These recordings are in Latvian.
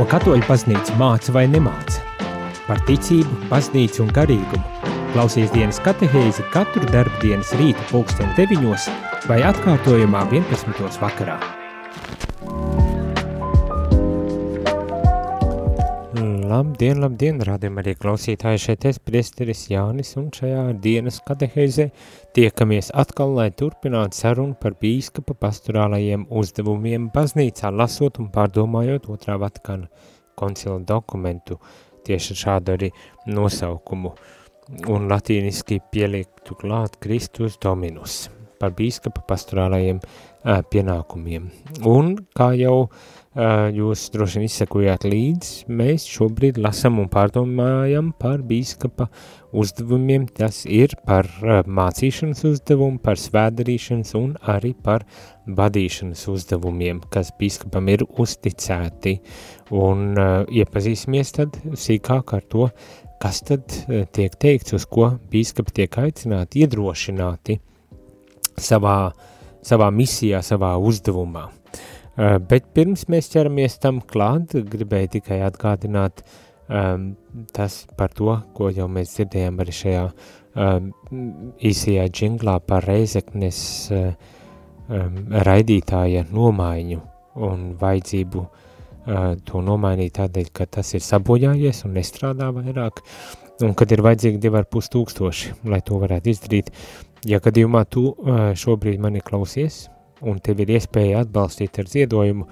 Ko katoļu baznīca māca vai nemāca? Par ticību, baznīcu un garīgumu. Klausies dienas katehēzi katru darbdienas rīta pulksteni deviņos vai atkārtojumā 11. vakarā. Labdien, labdien, rādījum arī klausītāji šeit es, priesteris Jānis, un šajā dienas kateheizē tiekamies atkal, lai turpinātu sarunu par bīskapa pastorālajiem uzdevumiem baznīcā, lasot un pārdomājot otrā Vatikāna koncila dokumentu, tieši šādu arī nosaukumu, un latīniski pieliktu klāt Kristus Dominus par bīskapa pastorālajiem ā, pienākumiem. Un, kā jau uh, jūs droši vien izsekojāt līdz, mēs šobrīd lasam un pārdomājam par bīskapa uzdevumiem, tas ir par mācīšanas uzdevumu, par svēdarīšanas un arī par vadīšanas uzdevumiem, kas bīskapam ir uzticēti, un iepazīsimies tad sīkāk ar to, kas tad tiek teikts, uz ko bīskapi tiek aicināti, iedrošināti savā, savā misijā, savā uzdevumā. Uh, bet pirms mēs ķeramies tam klāt, gribēju tikai atgādināt um, tas par to, ko jau mēs dzirdējām arī šajā um, īsajā džinglā par reizeknes um, raidītāja nomaiņu un vajadzību uh, to nomainīt tādēļ, ka tas ir sabojājies un nestrādā vairāk, un kad ir vajadzīgi divi ar pus tūkstoši, lai to varētu izdarīt. Ja gadījumā tu uh, šobrīd mani klausies, un tev ir iespēja atbalstīt ar ziedojumu,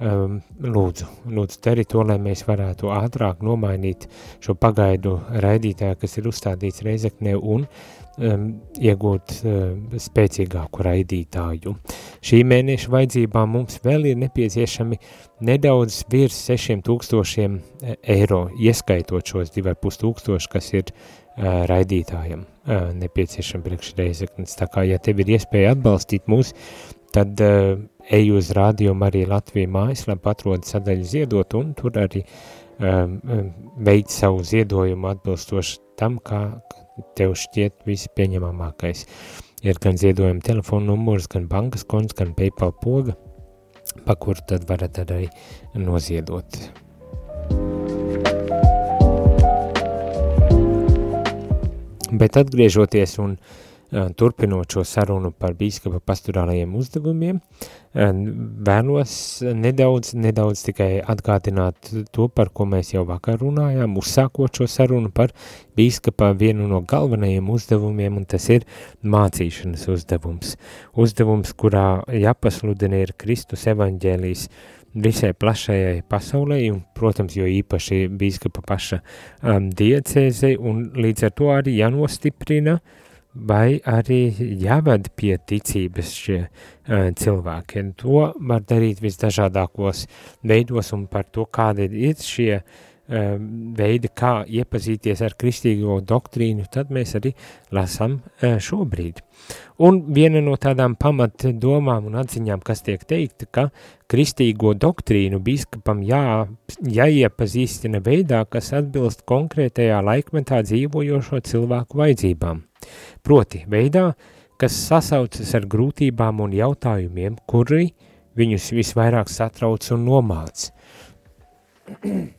um, lūdzu, lūdzu dari to, lai mēs varētu ātrāk nomainīt šo pagaidu raidītāju, kas ir uzstādīts Reizeknē un um, iegūt um, spēcīgāku raidītāju. Šī mēneša vajadzībām mums vēl ir nepieciešami nedaudz virs 6000 e, eiro, ieskaitot šos 2,5 tūkstoši, kas ir uh, raidītājam uh, nepieciešami priekšreizeknes. Tā kā, ja tev ir iespēja atbalstīt mūs, tad uh, ej uz rādījumu arī Latviju mājaslapu, atrod sadaļu ziedot un tur arī um, veic savu ziedojumu atbilstoši tam, kā tev šķiet vispieņemamākais. Ir gan ziedojuma telefona numurs, gan bankas konts, gan PayPal poga, pa kuru tad varat arī noziedot. Bet atgriežoties un uh, turpinot šo sarunu par bīskapa pastorālajiem uzdevumiem, vēlos nedaudz, nedaudz tikai atgādināt to, par ko mēs jau vakar runājām, uzsākot šo sarunu par bīskapa vienu no galvenajiem uzdevumiem, un tas ir mācīšanas uzdevums. Uzdevums, kurā jāpasludina ir Kristus evaņģēlijs visai plašajai pasaulē, un, protams, jo īpaši bīskapa paša um, diecēzei, un līdz ar to arī jānostiprina uh, vai arī jāved pie ticības šie uh, cilvēki. Un to var darīt visdažādākos veidos un par to, kādi ir šie uh, veidi, kā iepazīties ar kristīgo doktrīnu, tad mēs arī lasam uh, šobrīd. Un viena no tādām pamat domām un atziņām, kas tiek teikta, ka kristīgo doktrīnu biskupam jā, jāiepazīstina veidā, kas atbilst konkrētajā laikmetā dzīvojošo cilvēku vajadzībām proti veidā, kas sasaucas ar grūtībām un jautājumiem, kuri viņus visvairāk satrauc un nomāc.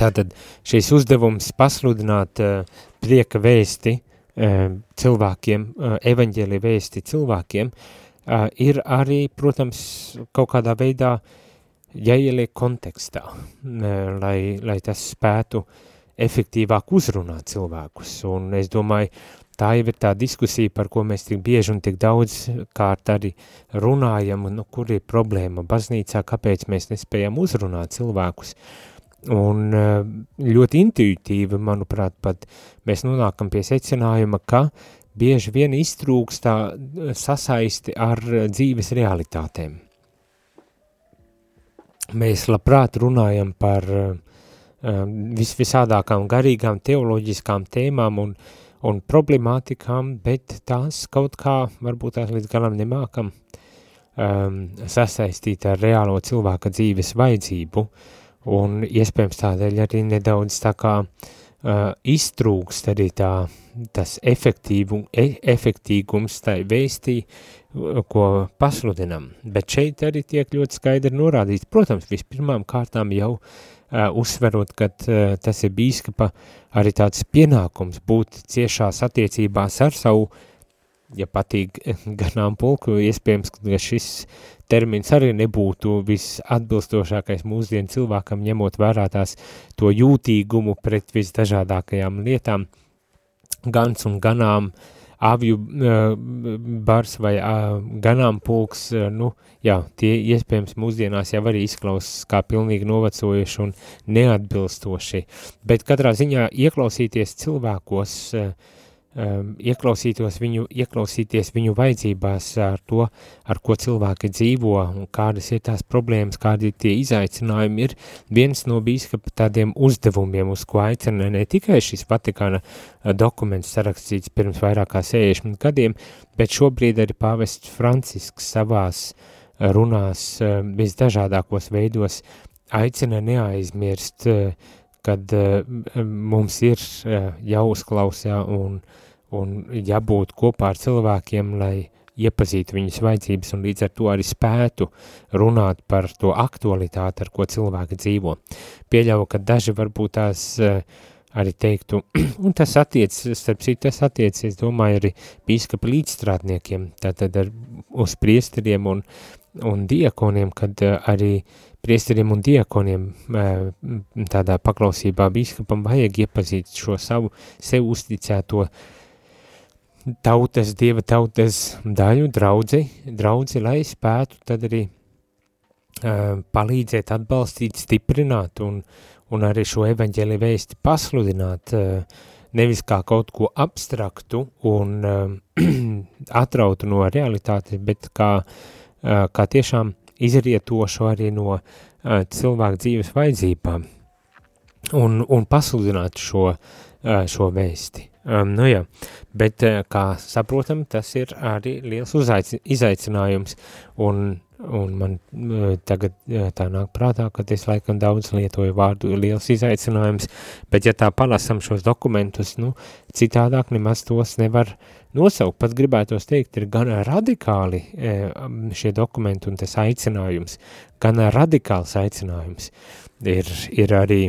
Tātad šīs uzdevums pasludināt uh, prieka vēsti uh, cilvēkiem, uh, evaņģēli vēsti cilvēkiem, uh, ir arī, protams, kaut kādā veidā jāieliek kontekstā, uh, lai, lai tas spētu efektīvāk uzrunāt cilvēkus. Un es domāju, tā jau ir tā diskusija, par ko mēs tik bieži un tik daudz kārt arī runājam, un nu, kur ir problēma baznīcā, kāpēc mēs nespējam uzrunāt cilvēkus. Un eh, ļoti intuitīvi, manuprāt, pat mēs nonākam pie secinājuma, ka bieži vien iztrūkstā sasaisti ar dzīves realitātēm. Mēs labprāt runājam par vis visādākām garīgām teoloģiskām tēmām un uh, un problemātikām, bet tās kaut kā varbūt tās līdz galam nemākam um, sasaistīt ar reālo cilvēka dzīves vajadzību, un iespējams tādēļ arī nedaudz tā kā uh, iztrūkst arī tā, tas efektīvu, e, efektīgums tai vēstī, ko pasludinam. Bet šeit arī tiek ļoti skaidri norādīts, protams, vispirmām kārtām jau uh, uzsverot, ka uh, tas ir bīskapa arī tāds pienākums būt ciešās attiecībās ar savu, ja patīk ganām pulku, iespējams, ka šis termins arī nebūtu visatbilstošākais mūsdienu cilvēkam, ņemot vērā tās to jūtīgumu pret visdažādākajām lietām, gans un ganām, avju bars vai ganām pulks, uh, nu, jā, tie iespējams mūsdienās jau arī izklausās kā pilnīgi novecojuši un neatbilstoši, bet katrā ziņā ieklausīties cilvēkos, uh, um, ieklausītos viņu, ieklausīties viņu vajadzībās ar to, ar ko cilvēki dzīvo un kādas ir tās problēmas, kādi tie izaicinājumi ir. Viens no bīskapa tādiem uzdevumiem, uz ko aicina ne tikai šis Vatikāna uh, dokuments sarakstīts pirms vairāk kā 60 gadiem, bet šobrīd arī pāvests Francisks savās uh, runās uh, visdažādākos veidos aicina neaizmirst uh, kad uh, mums ir uh, jāuzklausā un, un jābūt kopā ar cilvēkiem, lai iepazītu viņas vajadzības un līdz ar to arī spētu runāt par to aktualitāti, ar ko cilvēki dzīvo. Pieļauju, ka daži varbūt tās uh, arī teiktu, un tas attiec, starp citu, tas attiec, es domāju, arī bīskapa līdzstrādniekiem, tātad ar, uz priesteriem un, un diekoniem, kad uh, arī priesteriem un diekoniem tādā paklausībā bīskapam vajag iepazīt šo savu sev uzticēto tautas, dieva tautas daļu, draudzi, draudzi, lai spētu tad arī uh, palīdzēt, atbalstīt, stiprināt un, un arī šo evaņģēli vēsti pasludināt, uh, nevis kā kaut ko abstraktu un uh, atrautu no realitātes, bet kā, uh, kā tiešām izrietošu arī no uh, cilvēku dzīves vajadzībām un, un pasludināt šo, uh, šo vēsti. Um, nu jā, bet, uh, kā saprotam, tas ir arī liels izaicinājums, un, un man uh, tagad uh, tā nāk prātā, ka es laikam daudz lietoju vārdu liels izaicinājums, bet ja tā palasam šos dokumentus, nu, citādāk nemaz tos nevar nosaukt, pat gribētos teikt, ir gan radikāli šie dokumenti un tas aicinājums, gan radikāls aicinājums. Ir, ir arī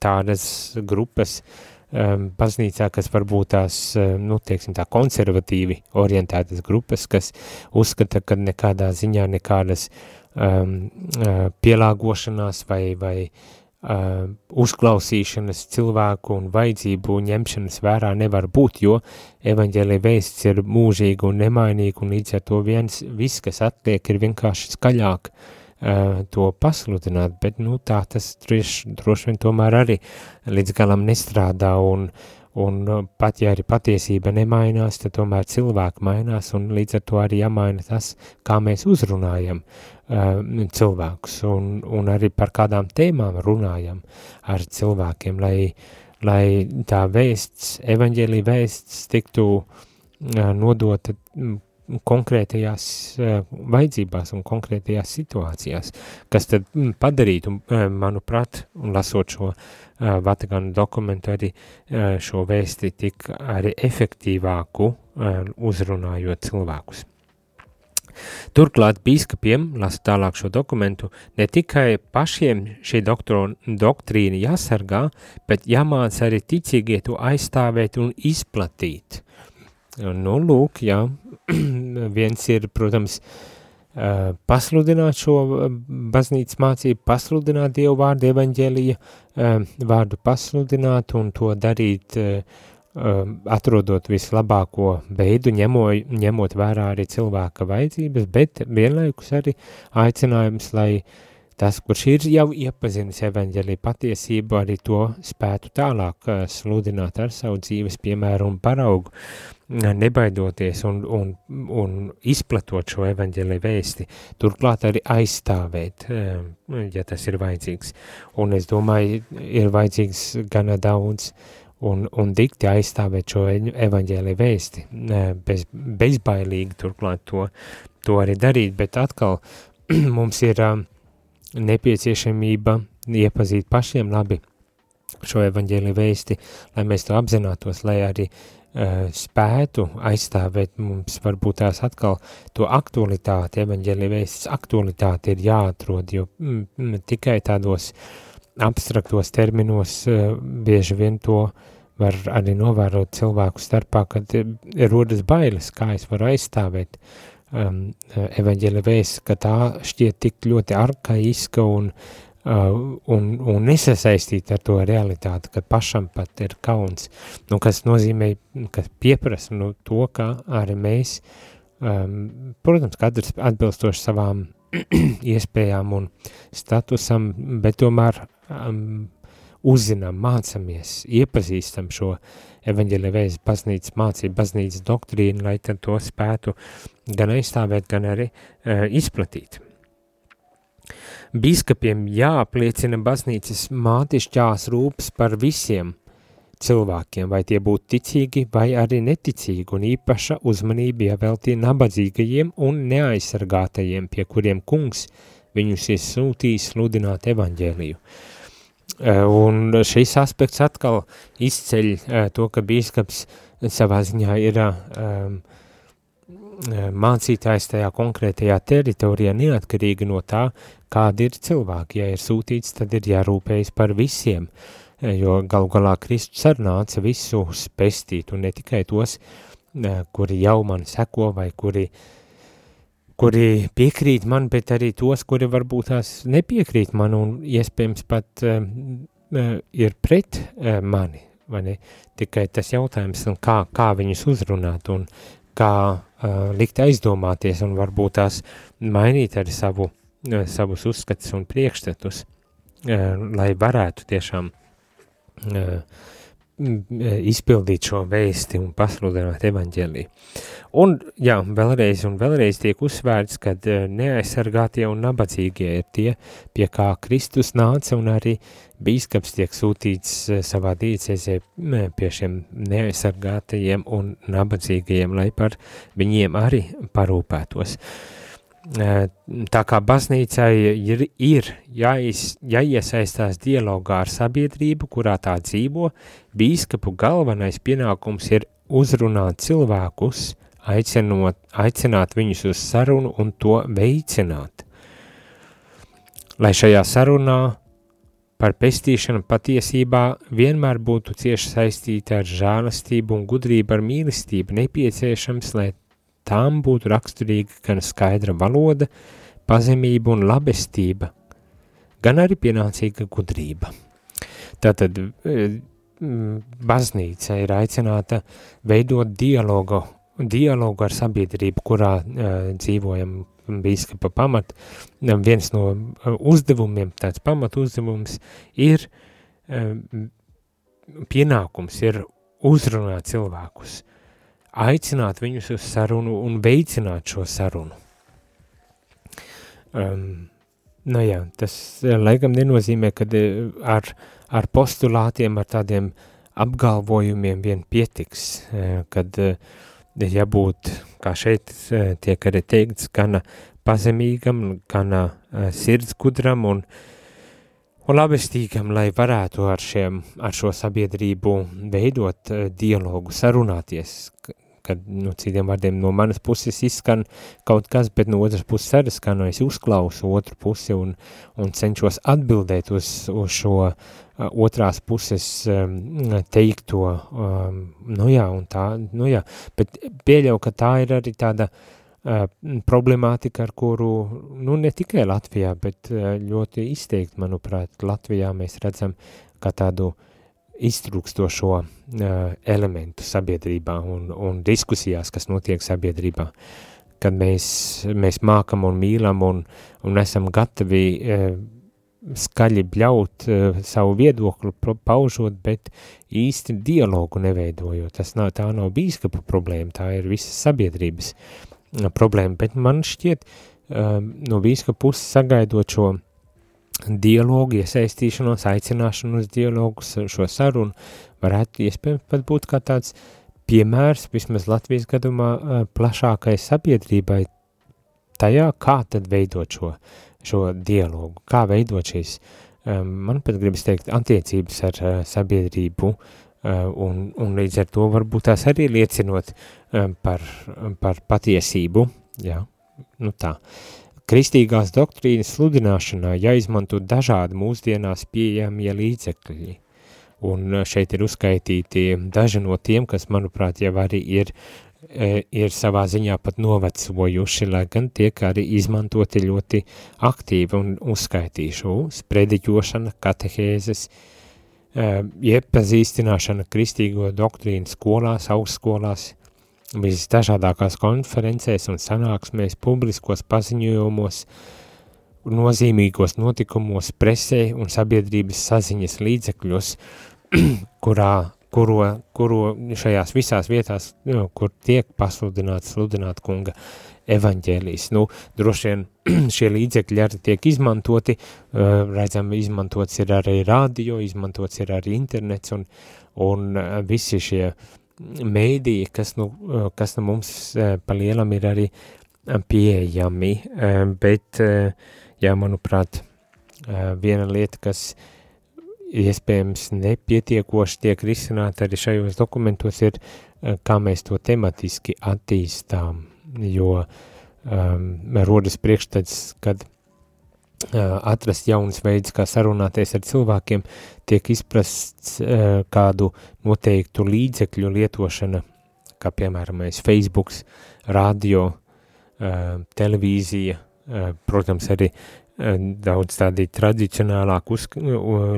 tādas grupas baznīcā, kas varbūt tās, nu, tieksim tā, konservatīvi orientētas grupas, kas uzskata, ka nekādā ziņā nekādas um, pielāgošanās vai, vai uh, uzklausīšanas cilvēku un vajadzību ņemšanas vērā nevar būt, jo evaņģēlija vēsts ir mūžīga un nemainīga, un līdz ar to viens, viss, kas atliek, ir vienkārši skaļāk uh, to pasludināt, bet, nu, tā tas droši, droši vien tomēr arī līdz galam nestrādā, un, un pat ja arī patiesība nemainās, tad tomēr cilvēki mainās, un līdz ar to arī jāmaina tas, kā mēs uzrunājam uh, cilvēkus un, un arī par kādām tēmām runājam ar cilvēkiem, lai, lai tā vēsts, evaņģēlī vēsts tiktu uh, nodota konkrētajās uh, vajadzībās un konkrētajās situācijās, kas tad mm, padarītu, uh, manuprāt, lasot šo uh, Vatikānu dokumentu arī uh, šo vēsti tik arī efektīvāku uh, uzrunājot cilvēkus. Turklāt bīskapiem, lasa tālāk šo dokumentu, ne tikai pašiem šī doktrīna jāsargā, bet jāmāc arī ticīgie to aizstāvēt un izplatīt. Nu, lūk, jā, viens ir, protams, pasludināt šo baznīcas mācību, pasludināt Dievu vārdu evaņģēlija, vārdu pasludināt un to darīt uh, atrodot vislabāko veidu, ņemoj, ņemot vērā arī cilvēka vajadzības, bet vienlaikus arī aicinājums, lai tas, kurš ir jau iepazinis evaņģēlī patiesību, arī to spētu tālāk uh, sludināt ar savu dzīves piemēru un paraugu, uh, nebaidoties un, un, un izplatot šo evaņģēlī vēsti, turklāt arī aizstāvēt, uh, ja tas ir vajadzīgs. Un es domāju, ir vajadzīgs gana daudz un, un dikti aizstāvēt šo evaņģēlī vēsti, bez, bezbailīgi turklāt to, to arī darīt, bet atkal mums ir nepieciešamība iepazīt pašiem labi šo evaņģēli vēsti, lai mēs to apzinātos, lai arī uh, spētu aizstāvēt mums varbūt tās atkal to aktualitāti, evaņģēli vēstis aktualitāti ir jāatrod, jo mm, mm, tikai tādos abstraktos terminos uh, bieži vien to var arī novērot cilvēku starpā, kad rodas bailes, kā es varu aizstāvēt um, evaņģēli vēstis, ka tā šķiet tik ļoti arkaiska un uh, un, un nesasaistīt ar to realitāti, ka pašam pat ir kauns, nu, kas nozīmē, ka pieprasa nu, to, ka arī mēs, um, protams, katrs atbilstoši savām iespējām un statusam, bet tomēr um, uzzinām, mācamies, iepazīstam šo evaņģēlē vēzi baznīcas mācību, baznīcas doktrīnu, lai tad to spētu gan aizstāvēt, gan arī uh, izplatīt. Bīskapiem jāapliecina baznīcas mātišķās rūpes par visiem cilvēkiem, vai tie būtu ticīgi vai arī neticīgi, un īpaša uzmanība jāveltīja nabadzīgajiem un neaizsargātajiem, pie kuriem kungs viņus ir sūtījis sludināt evaņģēliju. E, un šis aspekts atkal izceļ e, to, ka bīskaps savā ziņā ir um, mācītājs tajā konkrētajā teritorijā neatkarīgi no tā, kādi ir cilvēki. Ja ir sūtīts, tad ir jārūpējas par visiem, jo galu galā Kristus arī nāca visus pestīt, un ne tikai tos, kuri jau man seko vai kuri, kuri piekrīt man, bet arī tos, kuri varbūt tās nepiekrīt man un iespējams pat uh, ir pret uh, mani, vai ne? Tikai tas jautājums, kā, kā viņus uzrunāt un kā uh, likt aizdomāties un varbūt tās mainīt arī savu, uh, savus uzskatus un priekšstatus, uh, lai varētu tiešām uh, izpildīt šo vēsti un pasludināt evaņģēliju. Un, jā, vēlreiz un vēlreiz tiek uzsvērts, ka neaizsargātie un nabadzīgie ir tie, pie kā Kristus nāca un arī bīskaps tiek sūtīts eh, savā dīcēzē pie šiem neaizsargātajiem un nabadzīgajiem, lai par viņiem arī parūpētos. Eh, tā kā baznīcai ir, ir jāies, jāiesaistās dialogā ar sabiedrību, kurā tā dzīvo, bīskapu galvenais pienākums ir uzrunāt cilvēkus, aicinot, aicināt viņus uz sarunu un to veicināt. Lai šajā sarunā par pestīšanu patiesībā vienmēr būtu cieši saistīta ar žālastību un gudrību ar mīlestību, nepieciešams, lai tām būtu raksturīga gan skaidra valoda, pazemība un labestība, gan arī pienācīga gudrība. Tātad e, baznīca ir aicināta veidot dialogu, dialogu ar sabiedrību, kurā uh, dzīvojam bīskapa pamat, viens no uh, uzdevumiem, tāds pamat uzdevums ir um, pienākums, ir uzrunāt cilvēkus, aicināt viņus uz sarunu un veicināt šo sarunu. Um, nu jā, tas uh, laikam nenozīmē, ka uh, ar, ar postulātiem, ar tādiem apgalvojumiem vien pietiks, kad uh, jābūt, kā šeit eh, tiek arī teikts, gana pazemīgam, gana sirdsgudram un, un labestīgam, lai varētu ar, šiem, ar šo sabiedrību veidot dialogu, sarunāties, kad, nu, citiem vārdiem no manas puses izskan kaut kas, bet no otras puses arī skan, es uzklausu otru pusi un, un cenšos atbildēt uz, uz šo uh, otrās puses um, teikto, um, nu jā, un tā, nu jā, bet pieļauju, ka tā ir arī tāda uh, problemātika, ar kuru, nu ne tikai Latvijā, bet uh, ļoti izteikti, manuprāt, Latvijā mēs redzam kā tādu iztrūkstošo uh, elementu sabiedrībā un, un diskusijās, kas notiek sabiedrībā, kad mēs, mēs mākam un mīlam un, un esam gatavi uh, skaļi bļaut uh, savu viedokli paužot, bet īsti dialogu neveidojot. Tas nav, tā nav bīskapa problēma, tā ir visas sabiedrības uh, problēma, bet man šķiet uh, no bīskapa puses sagaidot šo dialogu, iesaistīšanos, aicināšanu uz dialogu, šo sarunu, varētu iespējams pat būt kā tāds piemērs, vismaz Latvijas gadumā, uh, plašākai sabiedrībai tajā, kā tad veidot šo uh, šo dialogu, kā veidot šīs man pat gribas teikt, attiecības ar sabiedrību, un, un līdz ar to varbūt tās arī liecinot par, par patiesību, jā, nu tā. Kristīgās doktrīnas sludināšanā jāizmanto dažādi mūsdienās pieejamie līdzekļi, un šeit ir uzskaitīti daži no tiem, kas, manuprāt, jau arī ir E, ir savā ziņā pat novecojuši, lai gan tiek arī izmantoti ļoti aktīvi. Un uzskaitīšu sprediķošana, katehēzes, e, iepazīstināšana kristīgo doktrīnu skolās, augstskolās, visdažādākās konferencēs un sanāksmēs, publiskos paziņojumos, nozīmīgos notikumos, presē un sabiedrības saziņas līdzekļos, kurā kuro, kuro šajās visās vietās, nu, kur tiek pasludināts, sludināt kunga evaņģēlijas. Nu, droši vien šie līdzekļi arī tiek izmantoti, uh, redzam, izmantots ir arī radio, izmantots ir arī internets un, un uh, visi šie mēdīji, kas nu, uh, kas nu mums uh, pa lielam ir arī pieejami, uh, bet, jā, manuprāt, viena lieta, kas iespējams nepietiekoši tiek risināt arī šajos dokumentos ir, eh, kā mēs to tematiski attīstām, jo um, rodas priekšstats, kad atrast jaunas veids, kā sarunāties ar cilvēkiem, tiek izprasts kādu noteiktu līdzekļu lietošana, kā piemēram Facebooks, radio, televīzija, protams arī daudz tādi tradicionālāk uz,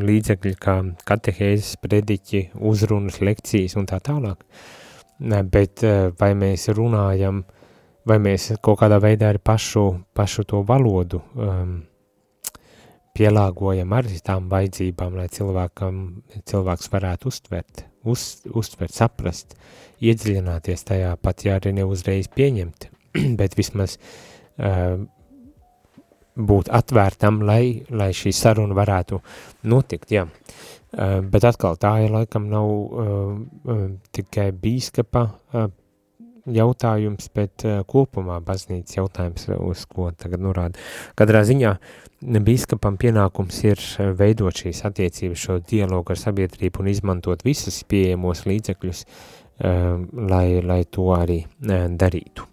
līdzekļi kā katehēzes, prediķi, uzrunas, lekcijas un tā tālāk. Bet vai mēs runājam, vai mēs kaut kādā veidā ar pašu, pašu to valodu um, pielāgojam arī tām vajadzībām, lai cilvēkam, cilvēks varētu uztvert, uz, uztvert, saprast, iedziļināties tajā pat, ja arī neuzreiz pieņemt, bet vismaz uh, būt atvērtam, lai, lai šī saruna varētu notikt, jā. Uh, bet atkal tā ir laikam nav uh, uh, tikai bīskapa uh, jautājums, bet uh, kopumā baznīcas jautājums, uz ko tagad norāda. Katrā ziņā bīskapam pienākums ir veidot šīs attiecības, šo dialogu ar sabiedrību un izmantot visus pieejamos līdzekļus, uh, lai, lai to arī uh, darītu.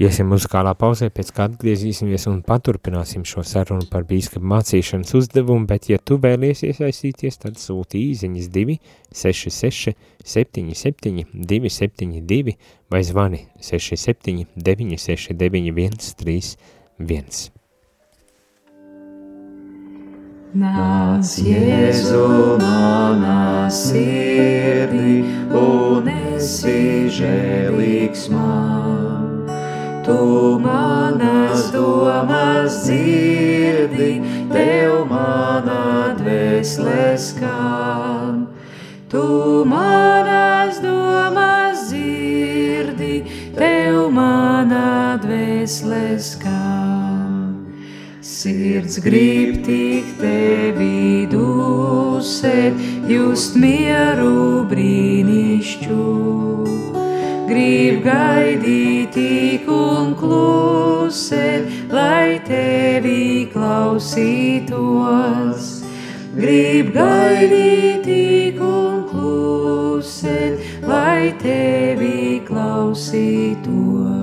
Iesim muzikālā pauzē, pēc kā atgriezīsimies un paturpināsim šo sarunu par bīskapu mācīšanas uzdevumu, bet ja tu vēlies iesaistīties, tad sūti īziņas 2 66 77 272 vai zvani 67 969 131. Nāc, Jēzu, manā sirdī, un esi žēlīgs man. Tu manas domas dzirdi, tev mana dvēsele skan. Tu manas domas dzirdi, tev mana dvēsele skan. Sirds grib tik tevi dusēt, just mieru brīnišķu grib gaidīt tik un klusēt, lai tevi klausītos. Grib gaidīt tik un klusēt, lai tevi klausītos.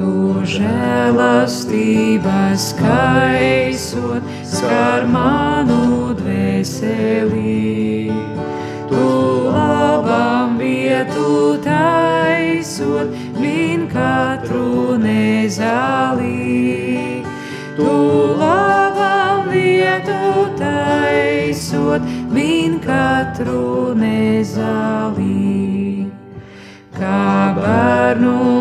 Tu žēlastības kaisot, skar manu dvēselī. Tu labam vietu taisot, min katru nezālī. Tu labam vietu taisot, min katru nezālī. Kā bērnu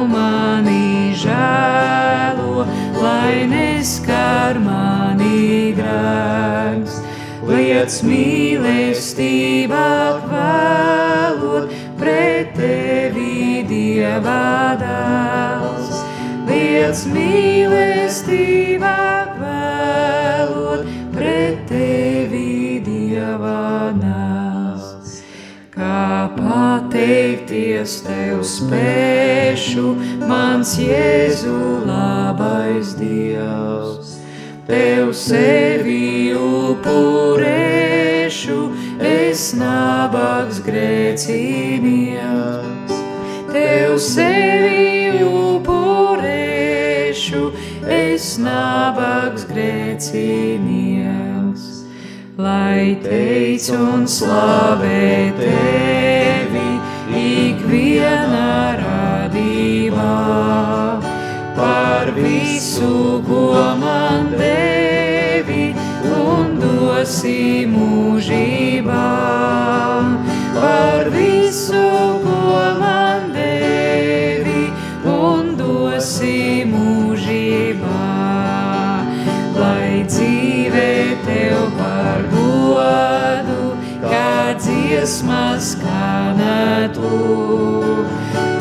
liec mīlestībā kvēlot, pret tevi Dieva dēls. Liec mīlestībā kvēlot, pret tevi Dieva dēls. Kā pateikties tev spēšu, mans Jēzu labais Dievs. tev sevi upurēšu, es nabaks grēcinieks. Tev sevi upurēšu, es nabaks grēcinieks. Lai teic un slavē tevi ikvienā radībā par visu, dziesmas skanētu.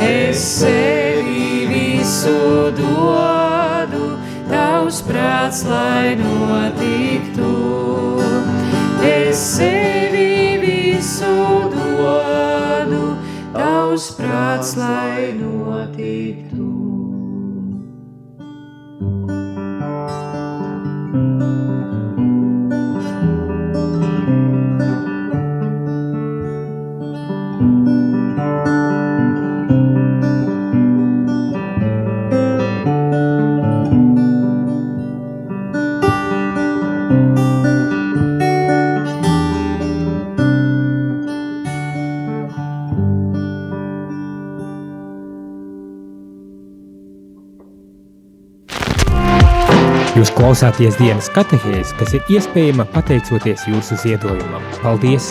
Es sevi visu dodu, tavs prāts, lai notiktu. Es sevi visu dodu, tavs prāts, lai notiktu. Klausāties dienas katehēs, kas ir iespējama pateicoties jūsu ziedojumam. Paldies!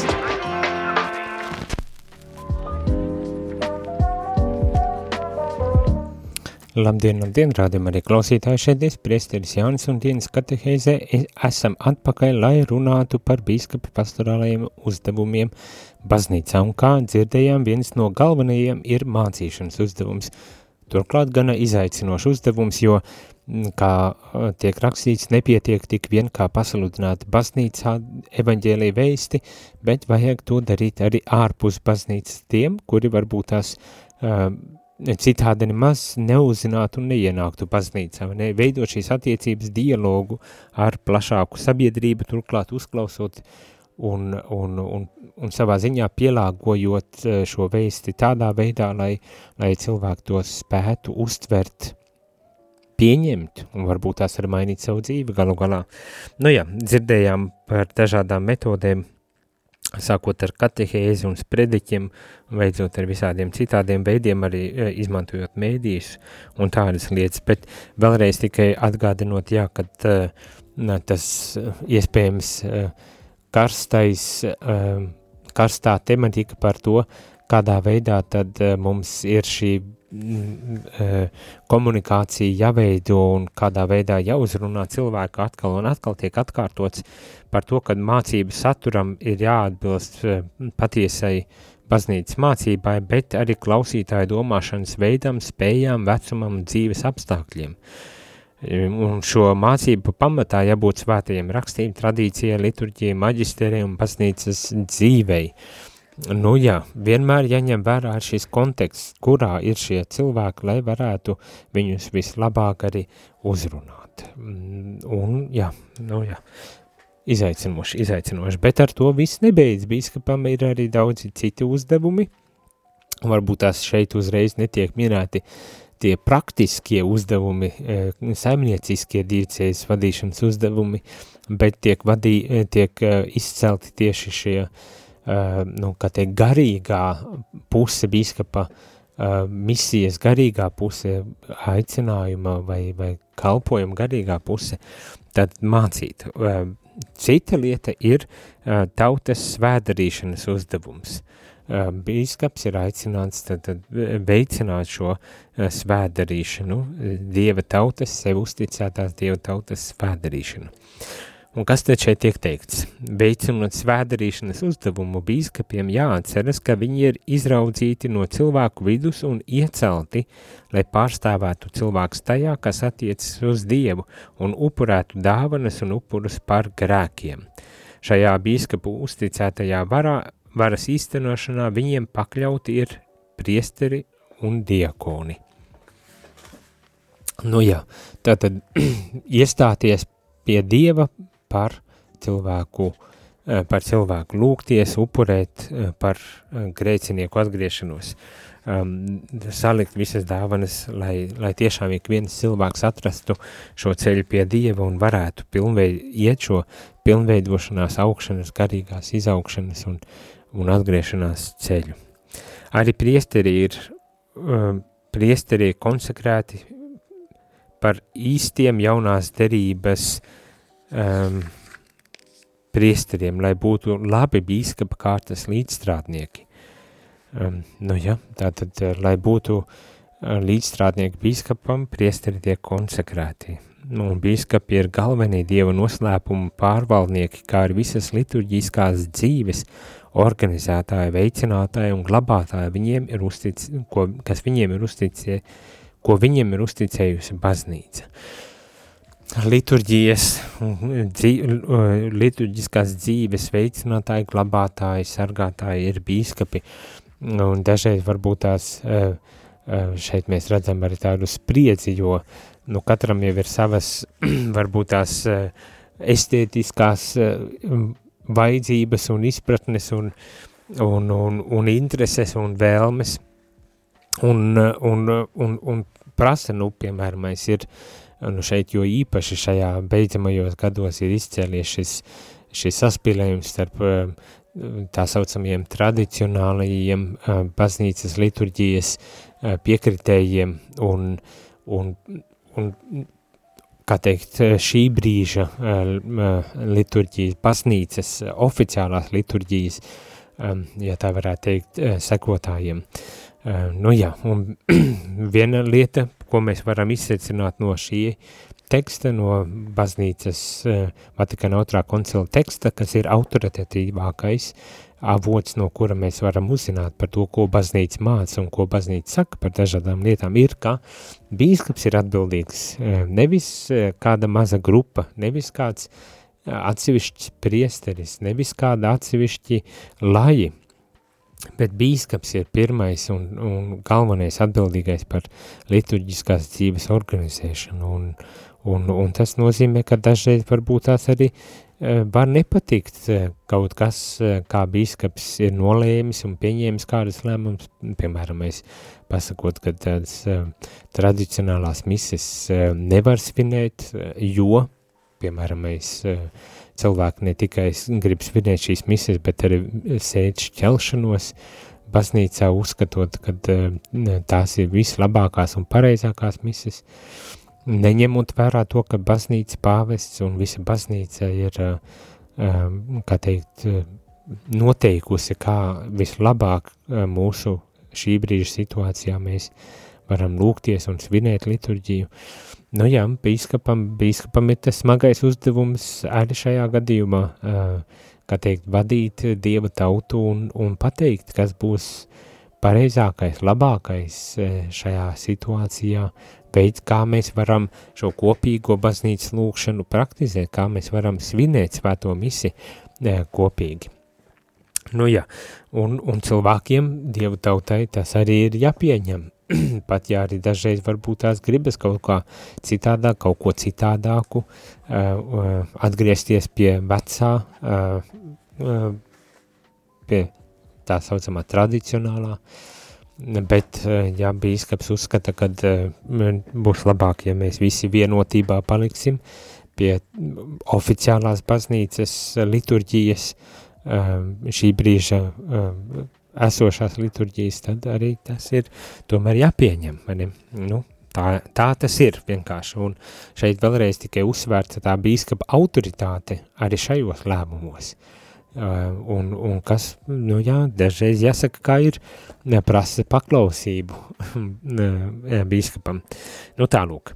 Labdien, labdien, rādījumā arī klausītāji šeit es, priesteris Jānis un dienas katehēzē esam atpakaļ, lai runātu par bīskapa pastorālajiem uzdevumiem baznīcā. Un kā dzirdējām, viens no galvenajiem ir mācīšanas uzdevums. Turklāt gana izaicinošs uzdevums, jo, kā tiek rakstīts, nepietiek tik vien kā pasludināt baznīcā evaņģēlī veisti, bet vajag to darīt arī ārpus baznīcas tiem, kuri varbūt tās uh, citādi nemaz neuzzinātu un neienāktu baznīcā, ne, veidot šīs attiecības dialogu ar plašāku sabiedrību, turklāt uzklausot un, un, un, un savā ziņā pielāgojot šo vēsti tādā veidā, lai, lai cilvēki to spētu uztvert, pieņemt un varbūt tās arī mainīt savu dzīvi galu galā. Nu jā, dzirdējām par dažādām metodēm, sākot ar katehēzi un sprediķiem, veidzot ar visādiem citādiem veidiem, arī izmantojot mēdījus un tādas lietas, bet vēlreiz tikai atgādinot, jā, ka tas iespējams karstais, karstā tematika par to, kādā veidā tad mums ir šī komunikācija jāveido un kādā veidā jāuzrunā cilvēku atkal un atkal tiek atkārtots par to, ka mācību saturam ir jāatbilst patiesai baznīcas mācībai, bet arī klausītāju domāšanas veidam, spējām, vecumam dzīves apstākļiem. Un šo mācību pamatā jābūt svētajiem rakstiem, tradīcijai, liturģijai, maģisteriem un baznīcas dzīvei. Nu jā, vienmēr jāņem vērā šis konteksts, kurā ir šie cilvēki, lai varētu viņus vislabāk arī uzrunāt. Un jā, nu jā, izaicinoši, izaicinoši, bet ar to viss nebeidz, bīskapam ir arī daudzi citi uzdevumi, varbūt tās šeit uzreiz netiek minēti tie praktiskie uzdevumi, saimnieciskie diecējas vadīšanas uzdevumi, bet tiek, vadī, tiek izcelti tieši šie Uh, nu, kā teikt, garīgā puse bīskapa uh, misijas, garīgā puse aicinājuma vai, vai kalpojuma garīgā puse, tad mācīt. Uh, cita lieta ir tautas svēdarīšanas uzdevums. Bīskaps ir aicināts tad, tad veicināt šo svēdarīšanu, dieva tautas, sev uzticētās dieva tautas svēdarīšanu. Un kas te šeit tiek teikts? Veicinot svēdarīšanas uzdevumu bīskapiem jāatceras, ka viņi ir izraudzīti no cilvēku vidus un iecelti, lai pārstāvētu cilvēks tajā, kas attiecas uz Dievu un upurētu dāvanas un upurus par grēkiem. Šajā bīskapu uzticētajā varā, varas īstenošanā viņiem pakļauti ir priesteri un diakoni. Nu jā, tātad iestāties pie Dieva par cilvēku, par cilvēku lūgties, upurēt par grēcinieku atgriešanos. Um, salikt visas dāvanas, lai, lai tiešām ik viens cilvēks atrastu šo ceļu pie Dieva un varētu pilnveid, iet šo pilnveidošanās, augšanas, garīgās izaugšanas un, un atgriešanās ceļu. Arī priesteri ir, um, priesteri ir konsekrēti par īstiem jaunās derības um, priesteriem, lai būtu labi bīskapa kārtas līdzstrādnieki. Um, nu ja, tātad, uh, lai būtu uh, līdzstrādnieki bīskapam, priesteri tiek konsekrēti. Nu, bīskapi ir galvenie dieva noslēpumu pārvaldnieki, kā arī visas liturģiskās dzīves organizētāji, veicinātāji un glabātāji, viņiem ir uztic, ko, kas viņiem ir uzticē, ko viņiem ir uzticējusi baznīca. Liturģijas, liturģiskās dzīves veicinātāji, glabātāji, sargātāji ir bīskapi, un dažreiz varbūt tās šeit mēs redzam arī tādu spriedzi, jo nu, katram jau ir savas, varbūt tās estētiskās vajadzības un izpratnes un, un, un, un intereses un vēlmes. Un, un, un, un prasa, nu, piemēram, ir, nu, šeit jo īpaši šajā beidzamajos gados ir izcēlies šis, šis saspīlējums starp tā saucamajiem tradicionālajiem baznīcas liturģijas piekritējiem un, un, un kā teikt, šī brīža liturģijas, baznīcas, oficiālās liturģijas, ja tā varētu teikt, sekotājiem. Nu jā, un viena lieta, ko mēs varam izsecināt no šī teksta, no baznīcas Vatikāna otrā koncila teksta, kas ir autoritatīvākais avots, no kura mēs varam uzzināt par to, ko baznīca māca un ko baznīca saka par dažādām lietām, ir, ka bīskaps ir atbildīgs e, nevis e, kāda maza grupa, nevis kāds e, atsevišķs priesteris, nevis kāda atsevišķi laji, bet bīskaps ir pirmais un, un galvenais atbildīgais par liturģiskās dzīves organizēšanu, un, un, un tas nozīmē, ka dažreiz varbūt tās arī Eh, var nepatikt eh, kaut kas, eh, kā bīskaps ir nolēmis un pieņēmis kādas lēmumus, piemēram, mēs pasakot, ka tādas tradicionālās mises nevar svinēt, jo, piemēram, mēs cilvēki ne tikai grib svinēt šīs mises, bet arī sēž šķelšanos, baznīcā uzskatot, ka tās ir vislabākās un pareizākās uh, neņemot vērā to, ka baznīca pāvests un visa baznīca ir, kā teikt, noteikusi, kā vislabāk mūsu šī brīža situācijā mēs varam lūgties un svinēt liturģiju. Nu jā, bīskapam, bīskapam ir tas smagais uzdevums arī šajā gadījumā, kā teikt, vadīt Dieva tautu un, un pateikt, kas būs pareizākais, labākais šajā situācijā, veids, kā mēs varam šo kopīgo baznīcas lūkšanu praktizēt, kā mēs varam svinēt svēto misi kopīgi. Nu jā, un, un cilvēkiem, dievu tautai, tas arī ir jāpieņem, pat ja arī dažreiz varbūt tās gribas kaut kā citādāk, kaut ko citādāku, uh, uh, atgriezties pie vecā, uh, pie tā saucamā tradicionālā. Bet, eh, ja bīskaps uzskata, ka eh, būs labāk, ja mēs visi vienotībā paliksim pie oficiālās baznīcas liturģijas, eh, šī brīža esošās liturģijas, tad arī tas ir tomēr jāpieņem. Mani. Nu, tā, tā tas ir vienkārši, un šeit vēlreiz tikai uzsvērta tā bīskapa autoritāte arī šajos lēmumos. Uh, un, un kas, nu jā, dažreiz jāsaka, kā ir, prasa paklausību bīskapam. Nu tālūk.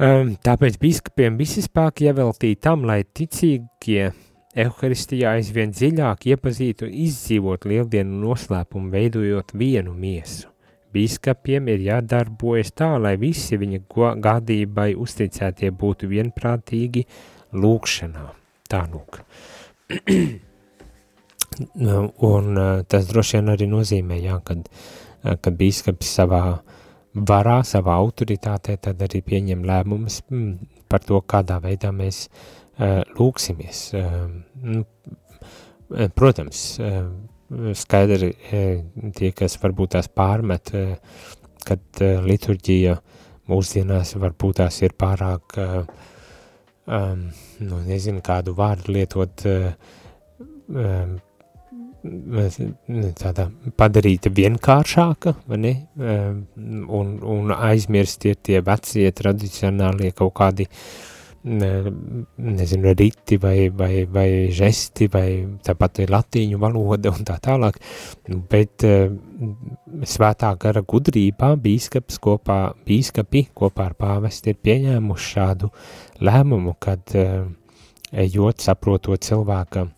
Tāpēc bīskapiem visi spēki jāveltī tam, lai ticīgie Euharistijā aizvien dziļāk iepazītu izdzīvot lieldienu noslēpumu, veidojot vienu miesu. Bīskapiem ir jādarbojas tā, lai visi viņa gādībai uzticētie būtu vienprātīgi lūkšanā. Tā lūk. un eh, tas droši vien arī nozīmē, jā, kad, kad bīskaps savā varā, savā autoritātē tad arī pieņem lēmumus, mm, par to, kādā veidā mēs uh, lūksimies. Uh, protams, uh, skaidri uh, tie, kas varbūt tās pārmet, uh, kad uh, liturģija mūsdienās varbūt tās ir pārāk, uh, um, nu, nezinu, kādu vārdu lietot, uh, um, tāda padarīta vienkāršāka, ne? un, un aizmirst ir tie vecie tradicionālie kaut kādi, nezinu, riti vai, vai, vai žesti, vai tāpat latīņu valoda un tā tālāk, bet svētā gara gudrībā bīskaps kopā, bīskapi kopā ar pāvesti ir pieņēmuši šādu lēmumu, kad ejot, saprotot cilvēkam,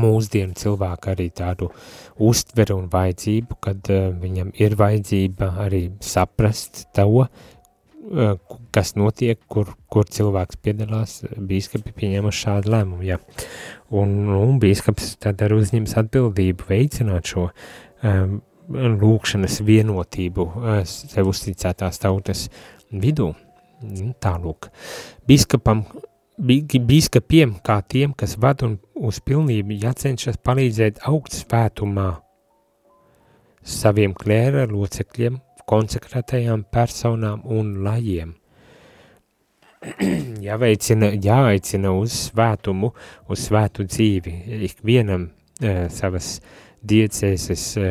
mūsdienu cilvēku arī tādu uztveru un vajadzību, kad uh, viņam ir vajadzība arī saprast to, kas notiek, kur, kur cilvēks piedalās, bīskapi pieņem šādu lēmumu, jā. Un, un bīskaps tad arī uzņems atbildību veicināt šo um, lūkšanas vienotību uh, sev uzticētās tautas vidū. Tālūk, bīskapam bīskapiem kā tiem, kas vad un uz pilnību jācenšas palīdzēt augt svētumā saviem klēra locekļiem, konsekrētajām personām un lajiem. Jāveicina, jāaicina uz svētumu, uz svētu dzīvi, ikvienam e, savas diecēses e,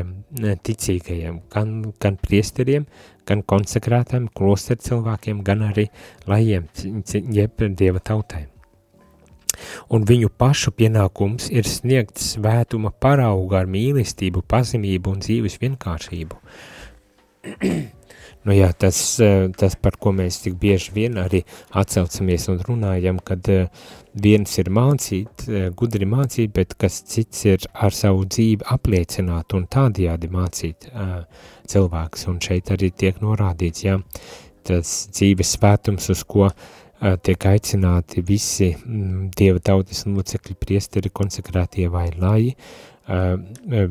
ticīgajiem, gan, gan priesteriem, gan konsekrētiem klosteru cilvēkiem, gan arī lajiem, jeb dieva tautai. Un viņu pašu pienākums ir sniegt svētuma paraugu ar mīlestību, pazemību un dzīves vienkāršību. nu jā, tas, tas, par ko mēs tik bieži vien arī atsaucamies un runājam, kad viens ir mācīt, gudri mācīt, bet kas cits ir ar savu dzīvi apliecināt un tādajādi mācīt cilvēks, un šeit arī tiek norādīts, jā, tas dzīves svētums, uz ko tiek aicināti visi m, dieva tautas locekļi, priesteri, konsekrētie vai lai,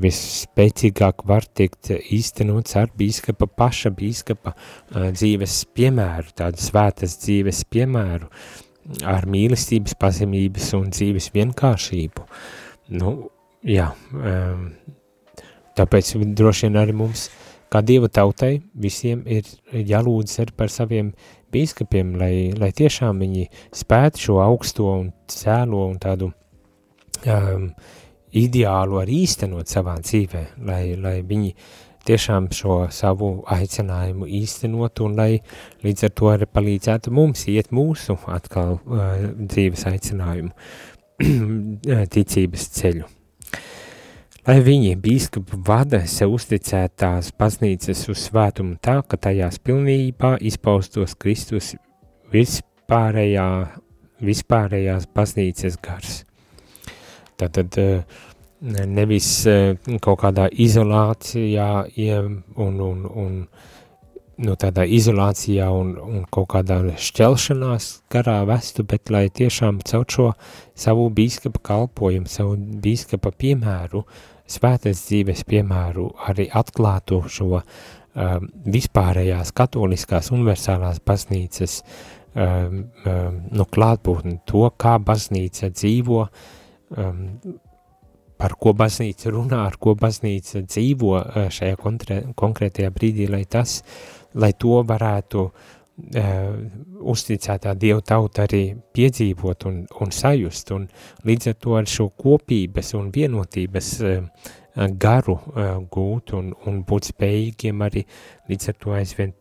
visspēcīgāk var tikt īstenots ar bīskapa paša bīskapa dzīves piemēru, tādu svētas dzīves piemēru, ar mīlestības, pazemības un dzīves vienkāršību. Nu, jā, tāpēc droši vien arī mums kā Dieva tautai visiem ir jālūdz arī par saviem bīskapiem, lai, lai tiešām viņi spētu šo augsto un cēlo un tādu um, ideālu arī īstenot savā dzīvē, lai, lai viņi tiešām šo savu aicinājumu īstenot un lai līdz ar to arī palīdzētu mums iet mūsu atkal uh, dzīves aicinājumu ticības ceļu lai viņi bīskapu vada sev uzticētās baznīcas uz svētumu tā, ka tajās pilnībā izpaustos Kristus vispārējā, vispārējās baznīcas gars. Tātad eh, nevis eh, kaut kādā izolācijā un, un, un nu, tādā izolācijā un, un kaut kādā šķelšanās garā vestu, bet lai tiešām caur šo savu bīskapa kalpojumu, savu bīskapa piemēru uh, svētais dzīves piemēru arī atklātu šo um, vispārējās katoliskās universālās baznīcas um, um, nu, klātbūtni, to, kā baznīca dzīvo, um, par ko baznīca runā, ar ko baznīca dzīvo uh, šajā konkrē, konkrētajā brīdī, lai tas, lai to varētu uh, uzticētā Dieva tauta arī piedzīvot un, un sajust, un līdz ar to ar šo kopības un vienotības uh, garu uh, gūt un, un būt spējīgiem arī līdz ar to aizvien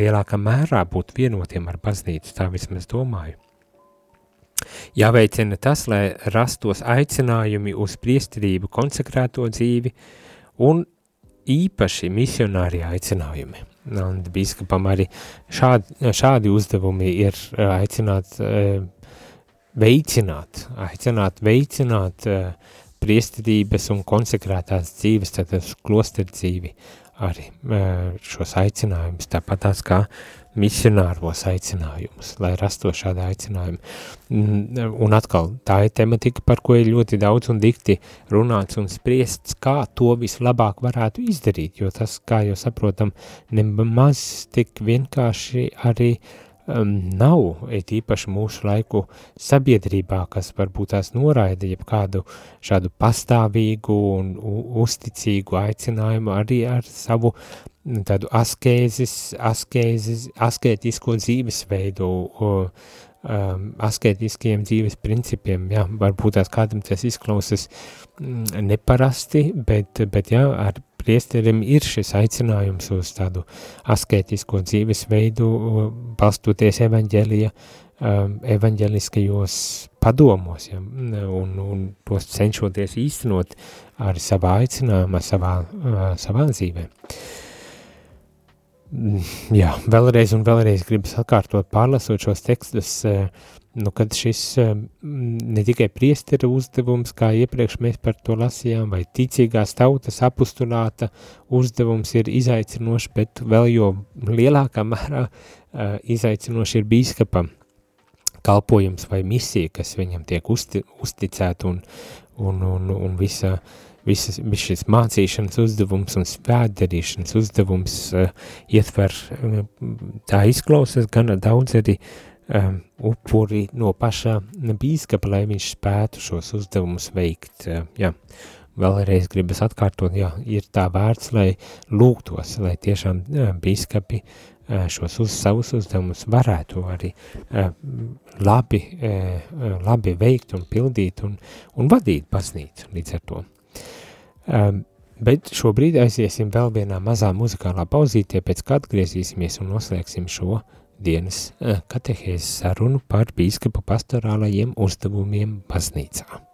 lielākā mērā būt vienotiem ar baznīcu, tā vismaz domāju. Jāveicina tas, lai rastos aicinājumi uz priesterību konsekrēto dzīvi un īpaši misionāri aicinājumi. Un biskupam arī šādi, šādi uzdevumi ir aicināt veicināt, aicināt veicināt priesterības un konsekrētās dzīves, tātad klosteru dzīvi arī šos aicinājumus, tāpat tās kā misionāros aicinājumus, lai rasto šādi aicinājumi. Mm, un atkal, tā ir tematika, par ko ir ļoti daudz un dikti runāts un spriests, kā to vislabāk varētu izdarīt, jo tas, kā jau saprotam, nemaz tik vienkārši arī um, nav, it īpaši mūsu laiku sabiedrībā, kas varbūt tās noraida jeb kādu šādu pastāvīgu un uzticīgu aicinājumu arī ar savu tādu askēzis, askēzis, askētisko dzīvesveidu, um, askētiskiem dzīves principiem, jā, varbūt tās kādam tas izklausas mm, neparasti, bet, bet jā, ar priesterim ir šis aicinājums uz tādu askētisko dzīvesveidu, balstoties evaņģēlija, um, evaņģeliskajos padomos, ja, un, un tos cenšoties īstenot ar savā aicinājumā, savā, uh, savā dzīvē. Mm, jā, vēlreiz un vēlreiz gribas atkārtot, pārlasot šos tekstus, uh, nu, kad šis um, ne tikai priestera uzdevums, kā iepriekš mēs par to lasījām, vai ticīgās tautas apustulāta uzdevums ir izaicinošs, bet vēl jo lielākā mērā uh, izaicinoši ir bīskapa kalpojums vai misija, kas viņam tiek uzti, uzticēta un, un, un, un visa, visas, viss šis mācīšanas uzdevums un svētdarīšanas uzdevums uh, ietver, uh, tā izklausas gana daudz arī uh, um, upuri no paša bīskapa, lai viņš spētu šos uzdevumus veikt. Uh, jā. Vēlreiz gribas atkārtot, jā, ir tā vērts, lai lūgtos, lai tiešām jā, bīskapi uh, šos uz savus uzdevumus varētu arī uh, labi, uh, labi veikt un pildīt un, un vadīt baznīcu līdz ar to. Um, bet šobrīd aiziesim vēl vienā mazā muzikālā pauzītē, pēc kā atgriezīsimies un noslēgsim šo dienas eh, katehēzes sarunu par bīskapa pastorālajiem uzdevumiem baznīcā.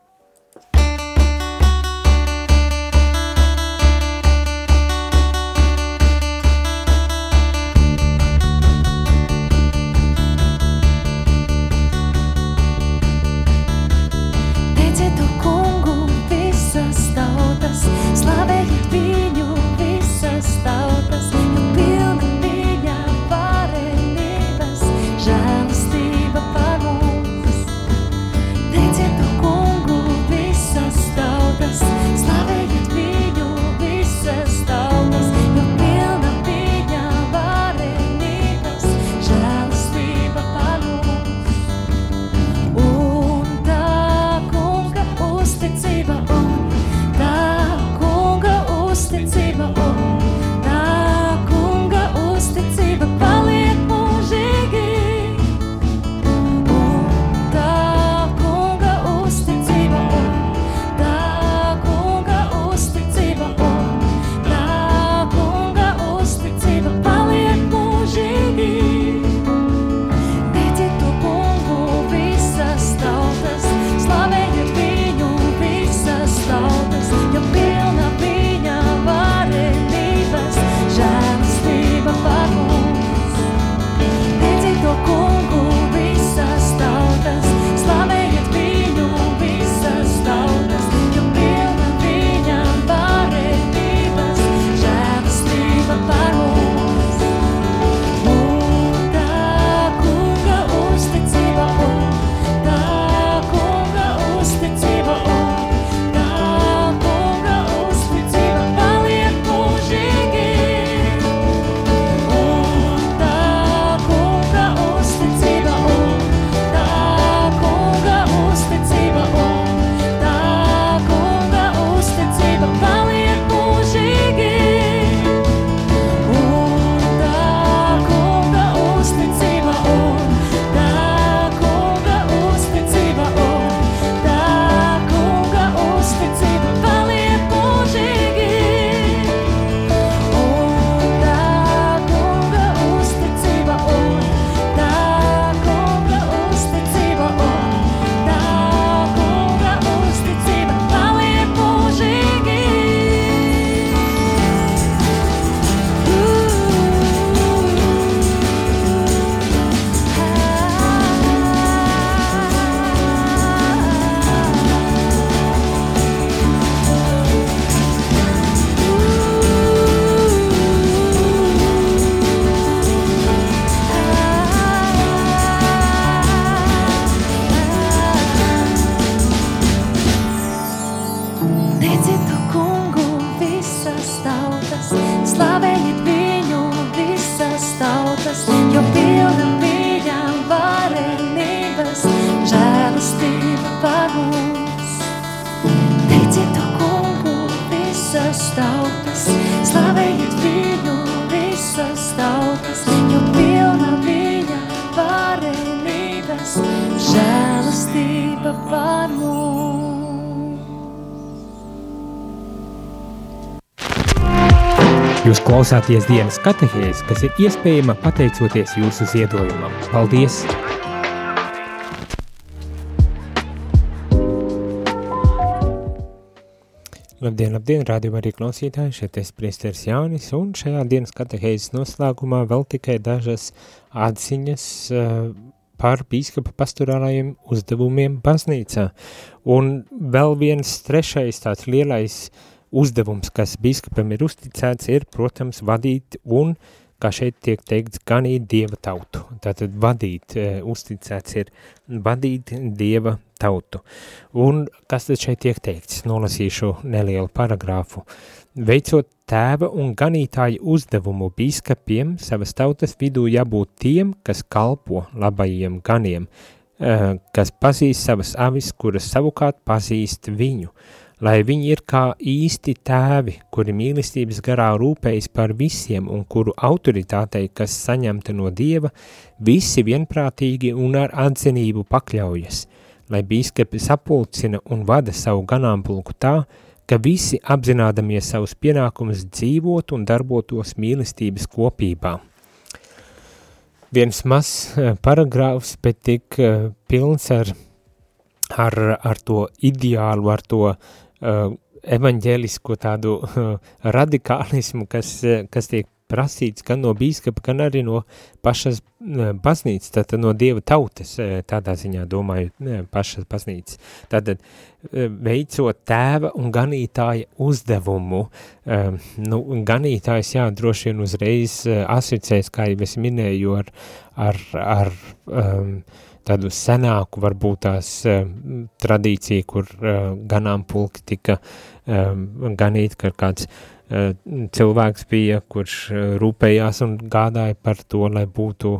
Jūs klausāties dienas katehēs, kas ir iespējama pateicoties jūsu ziedojumam. Paldies! Labdien, labdien, rādījumā arī klausītāji, šeit es priesteris Jānis, un šajā dienas katehēzes noslēgumā vēl tikai dažas atziņas uh, par bīskapa pastorālajiem uzdevumiem baznīcā. Un vēl viens trešais tāds lielais uh, uzdevums, kas biskupam ir uzticēts, ir, protams, vadīt un, kā šeit tiek teikts, ganīt dieva tautu. Tātad vadīt, e, uzticēts ir vadīt dieva tautu. Un kas tad šeit tiek teikts? Nolasīšu nelielu paragrāfu. Veicot tēva un ganītāju uzdevumu biskupiem, savas tautas vidū jābūt tiem, kas kalpo labajiem ganiem, e, kas pazīst savas avis, kuras savukārt pazīst viņu lai viņi ir kā īsti tēvi, kuri mīlestības garā rūpējas par visiem un kuru autoritātei, kas saņemta no Dieva, visi vienprātīgi un ar atzinību pakļaujas, lai bīskapi sapulcina un vada savu ganāmpulku tā, ka visi apzinādamies savus pienākumus dzīvot un darbotos mīlestības kopībā. Viens mazs eh, paragrāfs, bet tik uh, pilns ar, ar, ar to ideālu, ar to uh, evaņģēlisko tādu uh, radikālismu, kas, uh, kas tiek prasīts gan no bīskapa, gan arī no pašas baznīcas, tātad no dieva tautas, tādā ziņā domāju, pašas baznīcas. Tātad veicot tēva un ganītāja uzdevumu, um, nu, ganītājs, jā, droši vien uzreiz asociēs, kā jau es minēju, ar, ar, ar um, tādu senāku varbūt tās uh, tradīciju, kur uh, ganāmpulki tika uh, ganīt, ka kāds cilvēks bija, kurš rūpējās un gādāja par to, lai būtu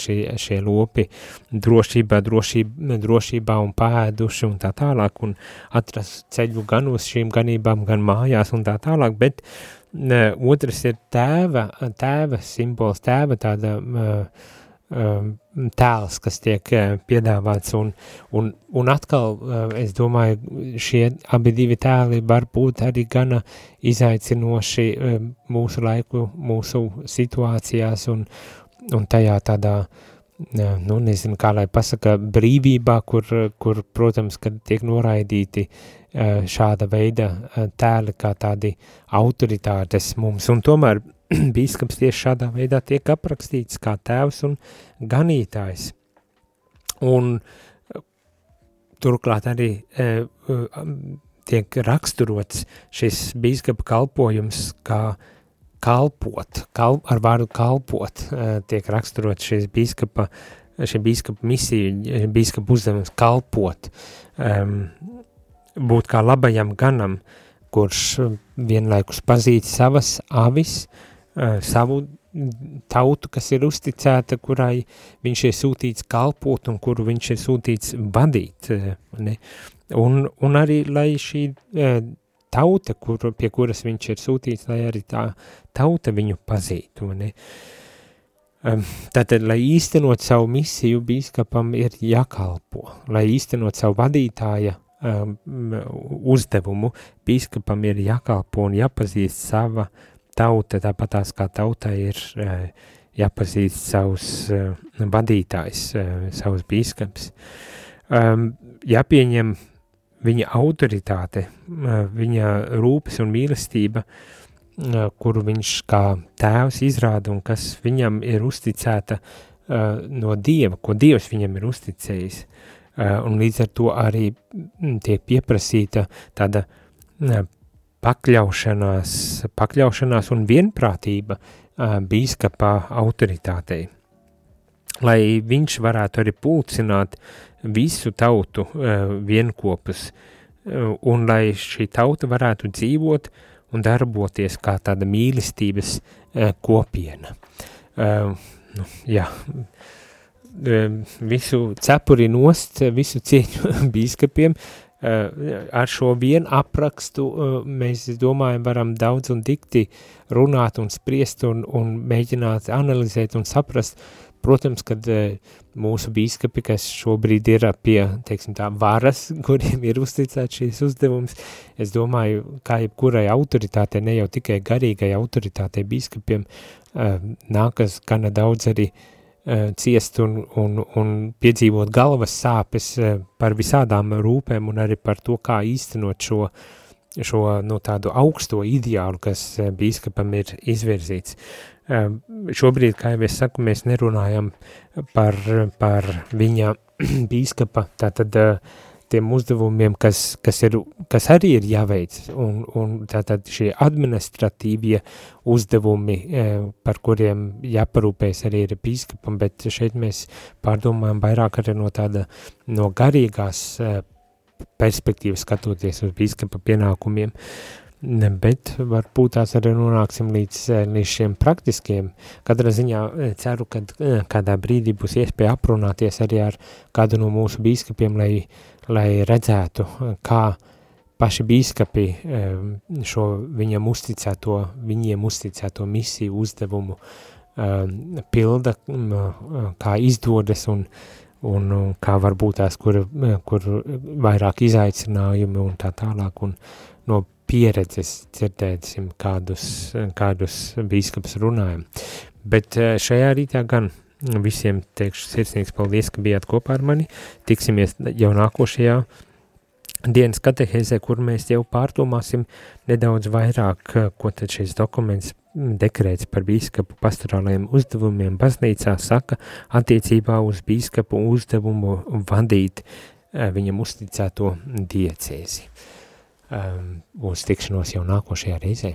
šie, šie lopi drošībā, drošībā, drošībā un pēduši un tā tālāk, un atrast ceļu gan uz šīm ganībām, gan mājās un tā tālāk, bet uh, otrs ir tēva, tēva simbols, tēva tāda uh, tēls, kas tiek uh, piedāvāts, un, un, un atkal, uh, es domāju, šie abi divi tēli var būt arī gana izaicinoši um, mūsu laiku, mūsu situācijās, un, un tajā tādā, uh, nu, nezinu, kā lai pasaka, brīvībā, kur, kur protams, kad tiek noraidīti šāda veida tēli kā tādi autoritātes mums, un tomēr bīskaps tieši šādā veidā tiek aprakstīts kā tēvs un ganītājs. Un turklāt arī e, tiek raksturots šis bīskapa kalpojums kā kalpot, kal, ar vārdu kalpot, e, tiek raksturots šis bīskapa, šī bīskapa misija, bīskapa uzdevums kalpot, um, būt kā labajam ganam, kurš vienlaikus pazīt savas avis, uh, savu tautu, kas ir uzticēta, kurai viņš ir sūtīts kalpot un kuru viņš ir sūtīts vadīt. Uh, ne? Un, un arī, lai šī uh, tauta, kur, pie kuras viņš ir sūtīts, lai arī tā tauta viņu pazītu. Ne? Tātad, lai īstenot savu misiju, bīskapam ir jākalpo, lai īstenot savu vadītāja um, uzdevumu, bīskapam ir jākalpo un jāpazīst sava uh, tauta, tāpatās kā tautai ir eh, jāpazīst savus eh, vadītājs, eh, savus bīskaps. Ehm, jāpieņem viņa autoritāte, viņa rūpes un mīlestība, kuru viņš kā tēvs izrāda un kas viņam ir uzticēta no Dieva, ko Dievs viņam ir uzticējis. Un līdz ar to arī mm, tiek pieprasīta tāda pakļaušanās, pakļaušanās un vienprātība bīskapā autoritātei. Lai viņš varētu arī pulcināt visu tautu vienkopus uh, un lai šī tauta varētu dzīvot un darboties kā tāda mīlestības kopiena. Nu, jā, visu cepuri nost, visu cieņu bīskapiem, ar šo vienu aprakstu mēs, domājam, varam daudz un dikti runāt un spriest un, un mēģināt analizēt un saprast, Protams, kad mūsu bīskapi, kas šobrīd ir pie, teiksim tā, varas, kuriem ir uzticēts šīs uzdevums, es domāju, kā jebkurai autoritātei, ne jau tikai garīgai autoritātei bīskapiem, nākas gana daudz arī ciest un, un, un piedzīvot galvas sāpes par visādām rūpēm un arī par to, kā īstenot šo, šo nu, tādu augsto ideālu, kas bīskapam ir izvirzīts. Šobrīd, kā jau es saku, mēs nerunājam par, par viņa bīskapa, tātad eh, tiem uzdevumiem, kas, kas, ir, kas arī ir jāveic, un, un tātad šie administratīvie uzdevumi, eh, par kuriem jāparūpēs arī ir bīskapam, bet šeit mēs pārdomājam vairāk arī no tāda, no garīgās eh, perspektīvas skatoties uz bīskapa pienākumiem, bet varbūt tās arī nonāksim līdz, eh, līdz šiem praktiskiem. Katrā ziņā ceru, ka kādā brīdī būs iespēja aprunāties arī ar kādu no mūsu bīskapiem, lai, lai redzētu, kā paši bīskapi šo viņam uzticēto, viņiem uzticēto misiju uzdevumu pilda, kā izdodas un, un kā varbūt tās, kur, kur vairāk izaicinājumi un tā tālāk, un no pieredzes dzirdēsim, kādus, kādus bīskaps runājam. Bet eh, šajā rītā gan visiem teikšu sirsnīgs paldies, ka bijāt kopā ar mani. Tiksimies jau nākošajā dienas katehēzē, kur mēs jau pārdomāsim nedaudz vairāk, ko tad šis dokuments dekrēts par bīskapu pastorālajiem uzdevumiem baznīcā saka attiecībā uz bīskapu uzdevumu vadīt eh, viņam uzticēto diecēzi um, uz tikšanos jau nākošajā reizē.